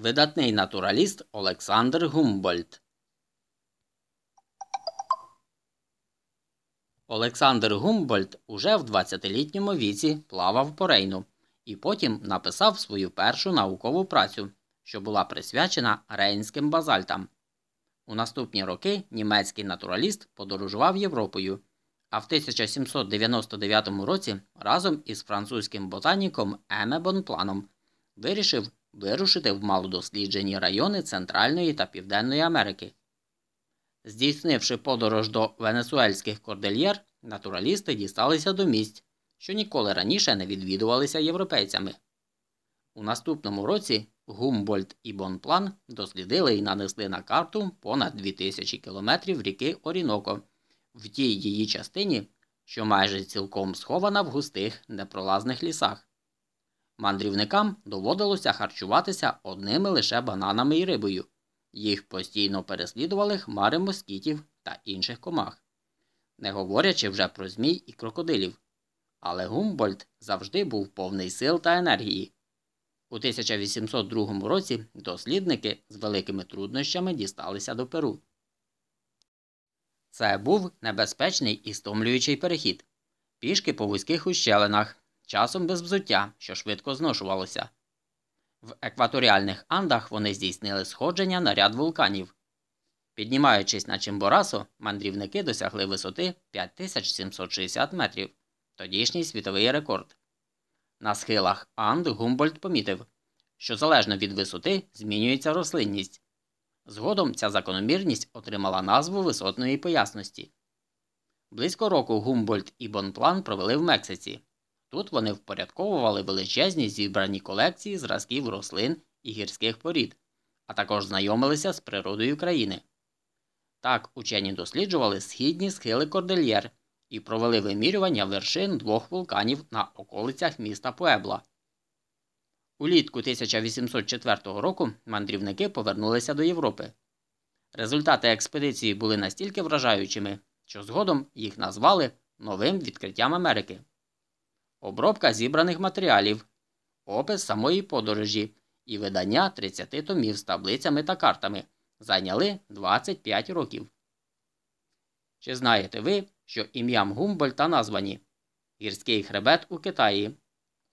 Видатний натураліст Олександр Гумбольдт Олександр Гумбольдт уже в 20-літньому віці плавав по Рейну і потім написав свою першу наукову працю, що була присвячена рейнським базальтам. У наступні роки німецький натураліст подорожував Європою, а в 1799 році разом із французьким ботаніком Еме Бонпланом вирішив вирушити в малодосліджені райони Центральної та Південної Америки. Здійснивши подорож до венесуельських кордельєр, натуралісти дісталися до місць, що ніколи раніше не відвідувалися європейцями. У наступному році Гумбольдт і Бонплан дослідили і нанесли на карту понад 2000 кілометрів ріки Оріноко в тій її частині, що майже цілком схована в густих непролазних лісах. Мандрівникам доводилося харчуватися одними лише бананами і рибою. Їх постійно переслідували хмари москітів та інших комах, не говорячи вже про змій і крокодилів. Але Гумбольдт завжди був повний сил та енергії. У 1802 році дослідники з великими труднощами дісталися до Перу. Це був небезпечний і стомлюючий перехід, пішки по вузьких ущелинах, часом без взуття, що швидко зношувалося. В екваторіальних андах вони здійснили сходження на ряд вулканів. Піднімаючись на Чимборасо, мандрівники досягли висоти 5760 метрів, тодішній світовий рекорд. На схилах Анд Гумбольдт помітив, що залежно від висоти змінюється рослинність. Згодом ця закономірність отримала назву висотної поясності. Близько року Гумбольдт і Бонплан провели в Мексиці. Тут вони впорядковували величезні зібрані колекції зразків рослин і гірських порід, а також знайомилися з природою країни. Так учені досліджували східні схили Кордельєр і провели вимірювання вершин двох вулканів на околицях міста Пуебла. Улітку 1804 року мандрівники повернулися до Європи. Результати експедиції були настільки вражаючими, що згодом їх назвали новим відкриттям Америки. Обробка зібраних матеріалів, опис самої подорожі і видання 30 томів з таблицями та картами зайняли 25 років. Чи знаєте ви, що ім'ям Гумбольта названі Гірський хребет у Китаї,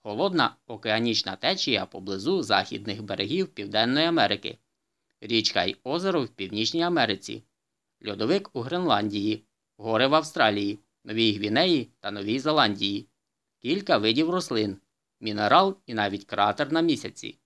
холодна океанічна течія поблизу західних берегів Південної Америки, річка й озеро в Північній Америці, льодовик у Гренландії, гори в Австралії, Новій Гвінеї та Новій Зеландії, кілька видів рослин, мінерал і навіть кратер на місяці.